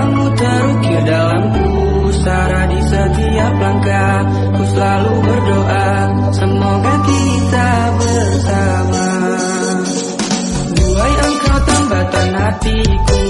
namamu terukir dalam pusara di setiap langkah. Ku selalu berdoa Semoga kita bersama. Duai engkau tambatan hatiku.